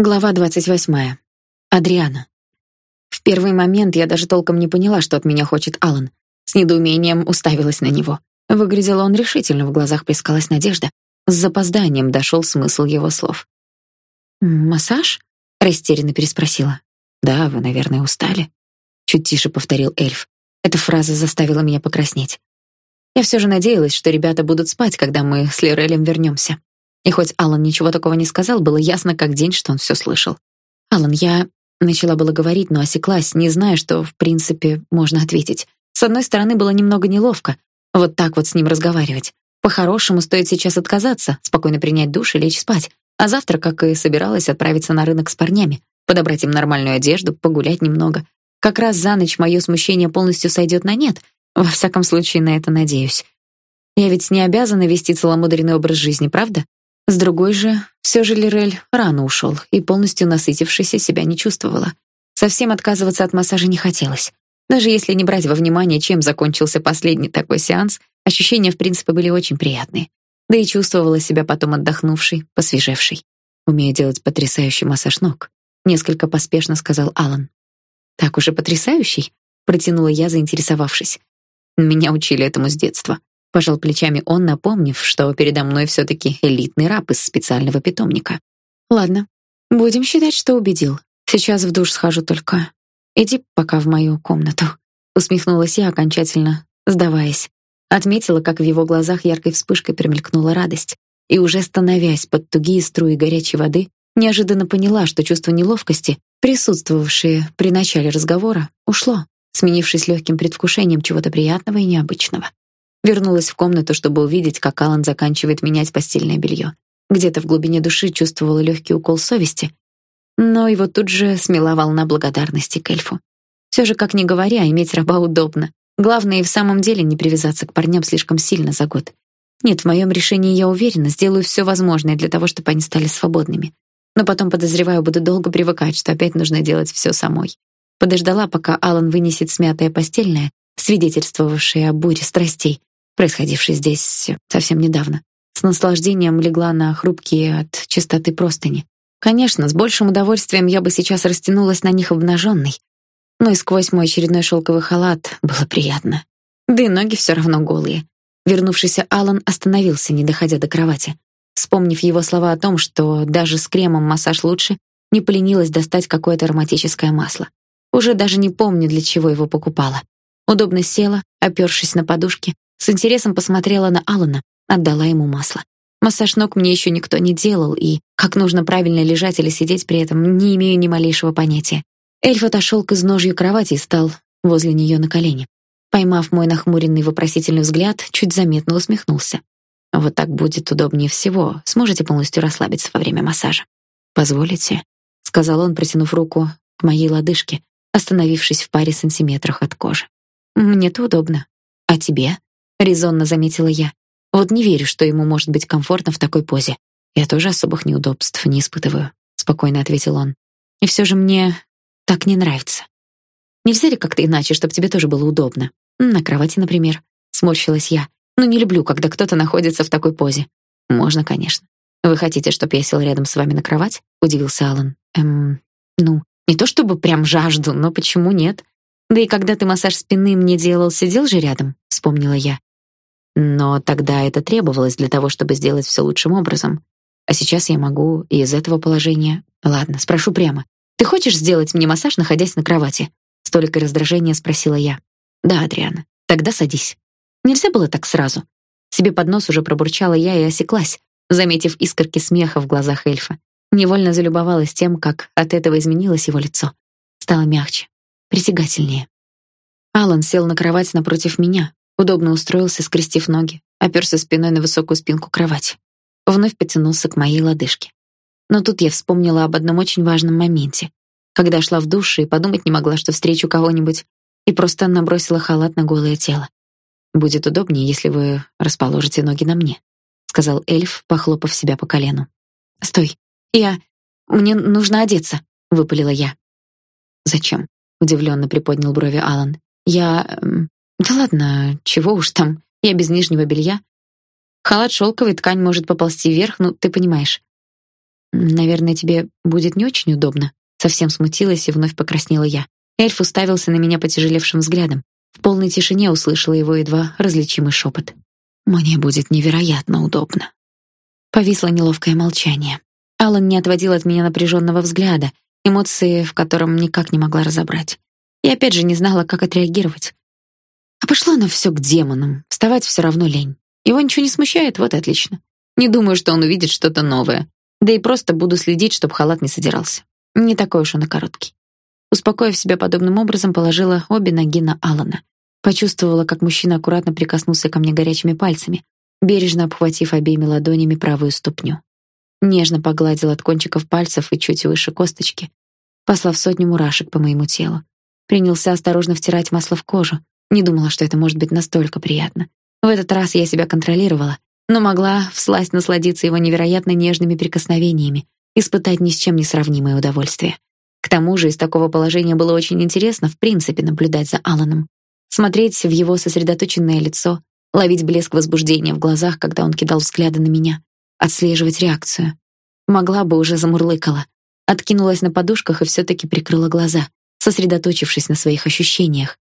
Глава двадцать восьмая. Адриана. В первый момент я даже толком не поняла, что от меня хочет Алан. С недоумением уставилась на него. Выглядел он решительно, в глазах плескалась надежда. С запозданием дошел смысл его слов. «Массаж?» — растерянно переспросила. «Да, вы, наверное, устали», — чуть тише повторил эльф. Эта фраза заставила меня покраснеть. Я все же надеялась, что ребята будут спать, когда мы с Лирелем вернемся. И хоть Алан ничего такого не сказал, было ясно как день, что он все слышал. Алан, я начала было говорить, но осеклась, не зная, что в принципе можно ответить. С одной стороны, было немного неловко вот так вот с ним разговаривать. По-хорошему стоит сейчас отказаться, спокойно принять душ и лечь спать. А завтра, как и собиралась, отправиться на рынок с парнями, подобрать им нормальную одежду, погулять немного. Как раз за ночь мое смущение полностью сойдет на нет. Во всяком случае, на это надеюсь. Я ведь не обязана вести целомудренный образ жизни, правда? С другой же, все же Лирель рано ушел и полностью насытившийся себя не чувствовала. Совсем отказываться от массажа не хотелось. Даже если не брать во внимание, чем закончился последний такой сеанс, ощущения в принципе были очень приятные. Да и чувствовала себя потом отдохнувшей, посвежевшей. Умею делать потрясающий массаж ног, несколько поспешно сказал Алан. Так уже потрясающий, протянула я, заинтересовавшись. Меня учили этому с детства. Пожал плечами он, напомнив, что передо мной все таки элитный раб из специального питомника. Ладно, будем считать, что убедил. Сейчас в душ схожу только. Иди пока в мою комнату, усмехнулась я окончательно, сдаваясь. Отметила, как в его глазах яркой вспышкой промелькнула радость, и уже становясь под тугие струи горячей воды, неожиданно поняла, что чувство неловкости, присутствовавшее при начале разговора, ушло, сменившись легким предвкушением чего-то приятного и необычного. Вернулась в комнату, чтобы увидеть, как Алан заканчивает менять постельное белье. Где-то в глубине души чувствовала легкий укол совести, но его тут же смела волна благодарности к эльфу. Все же, как ни говоря, иметь раба удобно. Главное и в самом деле не привязаться к парням слишком сильно за год. Нет, в моем решении я уверена, сделаю все возможное для того, чтобы они стали свободными. Но потом, подозреваю, буду долго привыкать, что опять нужно делать все самой. Подождала, пока Алан вынесет смятое постельное, свидетельствовавшее о буре страстей, происходившей здесь совсем недавно. С наслаждением легла на хрупкие от чистоты простыни. Конечно, с большим удовольствием я бы сейчас растянулась на них обнаженной, но и сквозь мой очередной шелковый халат было приятно. Да и ноги все равно голые. Вернувшийся Алан остановился, не доходя до кровати. Вспомнив его слова о том, что даже с кремом массаж лучше, не поленилась достать какое-то ароматическое масло. Уже даже не помню, для чего его покупала. Удобно села, опёршись на подушке, с интересом посмотрела на Алана, отдала ему масло. Массаж ног мне еще никто не делал, и как нужно правильно лежать или сидеть при этом, не имею ни малейшего понятия. Эльф отошел к изножью кровати и стал возле нее на колени. Поймав мой нахмуренный вопросительный взгляд, чуть заметно усмехнулся. Вот так будет удобнее всего. Сможете полностью расслабиться во время массажа. Позволите, сказал он, протянув руку к моей лодыжке, остановившись в паре сантиметрах от кожи. Мне-то удобно. А тебе? Резонно заметила я. Вот не верю, что ему может быть комфортно в такой позе. Я тоже особых неудобств не испытываю, спокойно ответил он. И все же мне так не нравится. Нельзя ли как-то иначе, чтобы тебе тоже было удобно? На кровати, например, сморщилась я. Но не люблю, когда кто-то находится в такой позе. Можно, конечно. Вы хотите, чтобы я сел рядом с вами на кровать? удивился Алан. Эм, ну, не то чтобы прям жажду, но почему нет? Да и когда ты массаж спины мне делал, сидел же рядом, вспомнила я. Но тогда это требовалось для того, чтобы сделать все лучшим образом. А сейчас я могу и из этого положения. Ладно, спрошу прямо. Ты хочешь сделать мне массаж, находясь на кровати? Столько раздражения спросила я. Да, Адриана. Тогда садись. Нельзя было так сразу. Себе под нос уже пробурчала я и осеклась, заметив искорки смеха в глазах эльфа. Невольно залюбовалась тем, как от этого изменилось его лицо. Стало мягче, притягательнее. Алан сел на кровать напротив меня, Удобно устроился, скрестив ноги, оперся спиной на высокую спинку кровати. Вновь потянулся к моей лодыжке. Но тут я вспомнила об одном очень важном моменте. Когда шла в душ и подумать не могла, что встречу кого-нибудь, и просто набросила халат на голое тело. Будет удобнее, если вы расположите ноги на мне, сказал эльф, похлопав себя по колену. Стой. Я мне нужно одеться, выпалила я. Зачем? удивленно приподнял брови Алан. Я да ладно, чего уж там, я без нижнего белья. Халат шелковый, ткань может поползти вверх, ну, ты понимаешь. Наверное, тебе будет не очень удобно. Совсем смутилась и вновь покраснела я. Эльф уставился на меня потяжелевшим взглядом. В полной тишине услышала его едва различимый шепот. Мне будет невероятно удобно. Повисло неловкое молчание. Алан не отводил от меня напряженного взгляда, эмоции, в котором никак не могла разобрать. И опять же не знала, как отреагировать. А пошло оно все к демонам. Вставать все равно лень. Его ничего не смущает, вот и отлично. Не думаю, что он увидит что-то новое. Да и просто буду следить, чтобы халат не содирался. Не такой уж он и короткий. Успокоив себя подобным образом, положила обе ноги на Алана. Почувствовала, как мужчина аккуратно прикоснулся ко мне горячими пальцами, бережно обхватив обеими ладонями правую ступню. Нежно погладил от кончиков пальцев и чуть выше косточки, послав сотню мурашек по моему телу. Принялся осторожно втирать масло в кожу. Не думала, что это может быть настолько приятно. В этот раз я себя контролировала, но могла всласть насладиться его невероятно нежными прикосновениями, испытать ни с чем не сравнимое удовольствие. К тому же из такого положения было очень интересно в принципе наблюдать за Аланом, смотреть в его сосредоточенное лицо, ловить блеск возбуждения в глазах, когда он кидал взгляды на меня, отслеживать реакцию. Могла бы уже замурлыкала, откинулась на подушках и все таки прикрыла глаза, сосредоточившись на своих ощущениях.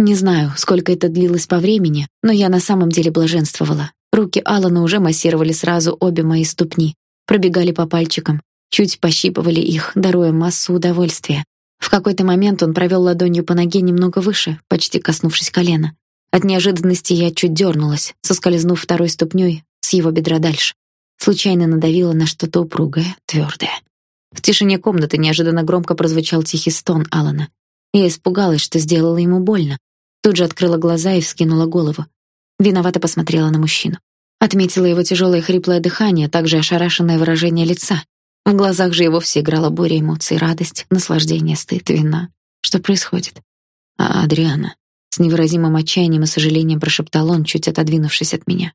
Не знаю, сколько это длилось по времени, но я на самом деле блаженствовала. Руки Алана уже массировали сразу обе мои ступни, пробегали по пальчикам, чуть пощипывали их, даруя массу удовольствия. В какой-то момент он провел ладонью по ноге немного выше, почти коснувшись колена. От неожиданности я чуть дернулась, соскользнув второй ступней с его бедра дальше. Случайно надавила на что-то упругое, твердое. В тишине комнаты неожиданно громко прозвучал тихий стон Алана. Я испугалась, что сделала ему больно. Тут же открыла глаза и вскинула голову. Виновато посмотрела на мужчину. Отметила его тяжелое хриплое дыхание, также ошарашенное выражение лица. В глазах же его все играла буря эмоций: радость, наслаждение, стыд, вина. Что происходит? А Адриана с невыразимым отчаянием и сожалением прошептал он, чуть отодвинувшись от меня.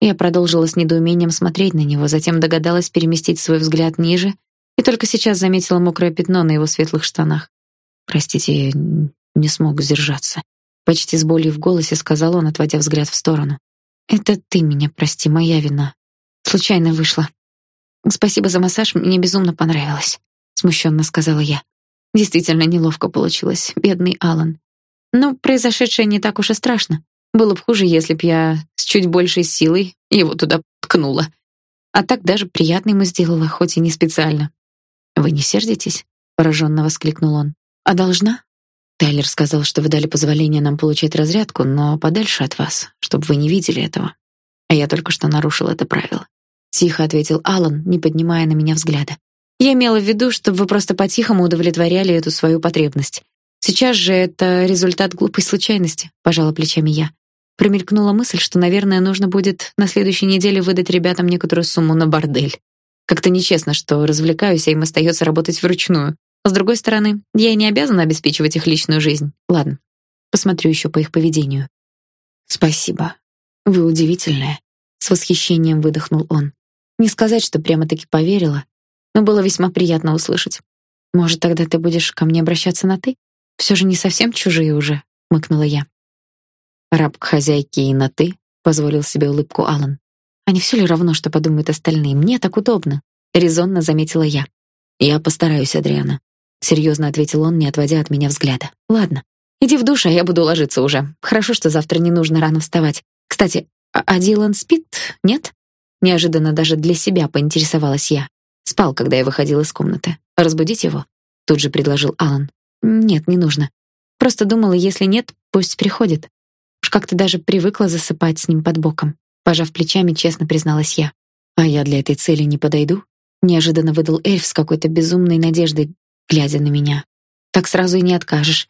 Я продолжила с недоумением смотреть на него, затем догадалась переместить свой взгляд ниже и только сейчас заметила мокрое пятно на его светлых штанах. Простите, я не смог сдержаться. Почти с болью в голосе сказал он, отводя взгляд в сторону. Это ты меня прости, моя вина. Случайно вышло. Спасибо за массаж, мне безумно понравилось, смущенно сказала я. Действительно неловко получилось, бедный Алан. Но произошедшее не так уж и страшно. Было бы хуже, если б я с чуть большей силой его туда ткнула. А так даже приятно ему сделала, хоть и не специально. Вы не сердитесь? пораженно воскликнул он. А должна? Тайлер сказал, что вы дали позволение нам получать разрядку, но подальше от вас, чтобы вы не видели этого. А я только что нарушил это правило. Тихо ответил Алан, не поднимая на меня взгляда. Я имела в виду, чтобы вы просто по-тихому удовлетворяли эту свою потребность. Сейчас же это результат глупой случайности, пожала плечами я. Промелькнула мысль, что, наверное, нужно будет на следующей неделе выдать ребятам некоторую сумму на бордель. Как-то нечестно, что развлекаюсь, а им остается работать вручную. С другой стороны, я и не обязана обеспечивать их личную жизнь. Ладно, посмотрю еще по их поведению. Спасибо. Вы удивительная, с восхищением выдохнул он. Не сказать, что прямо-таки поверила, но было весьма приятно услышать. Может, тогда ты будешь ко мне обращаться на ты? Все же не совсем чужие уже, мыкнула я. Раб к хозяйке и на ты, позволил себе улыбку Алан. А не все ли равно, что подумают остальные? Мне так удобно, резонно заметила я. Я постараюсь, Адриана серьезно ответил он, не отводя от меня взгляда. Ладно. Иди в душ, а я буду ложиться уже. Хорошо, что завтра не нужно рано вставать. Кстати, а, а Дилан спит? Нет? Неожиданно даже для себя поинтересовалась я. Спал, когда я выходила из комнаты. Разбудить его? Тут же предложил Алан. Нет, не нужно. Просто думала, если нет, пусть приходит. Уж как-то даже привыкла засыпать с ним под боком. Пожав плечами, честно призналась я. А я для этой цели не подойду? Неожиданно выдал эльф с какой-то безумной надеждой, глядя на меня. Так сразу и не откажешь.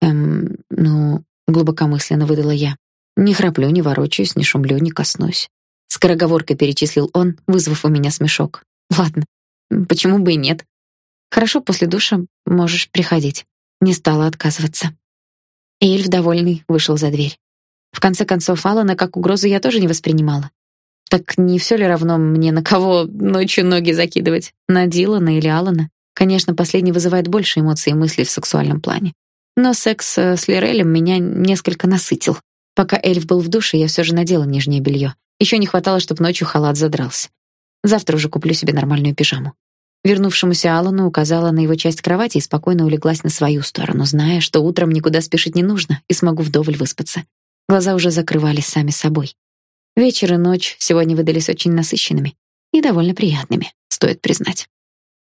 Эм, ну, глубокомысленно выдала я. Не храплю, не ворочаюсь, не шумлю, не коснусь. Скороговоркой перечислил он, вызвав у меня смешок. Ладно, почему бы и нет? Хорошо, после душа можешь приходить. Не стала отказываться. Эльф, довольный, вышел за дверь. В конце концов, Алана как угрозу я тоже не воспринимала. Так не все ли равно мне на кого ночью ноги закидывать? На Дилана или Алана? Конечно, последний вызывает больше эмоций и мыслей в сексуальном плане. Но секс э, с Лирелем меня несколько насытил. Пока эльф был в душе, я все же надела нижнее белье. Еще не хватало, чтобы ночью халат задрался. Завтра уже куплю себе нормальную пижаму. Вернувшемуся Алану указала на его часть кровати и спокойно улеглась на свою сторону, зная, что утром никуда спешить не нужно и смогу вдоволь выспаться. Глаза уже закрывались сами собой. Вечер и ночь сегодня выдались очень насыщенными и довольно приятными, стоит признать.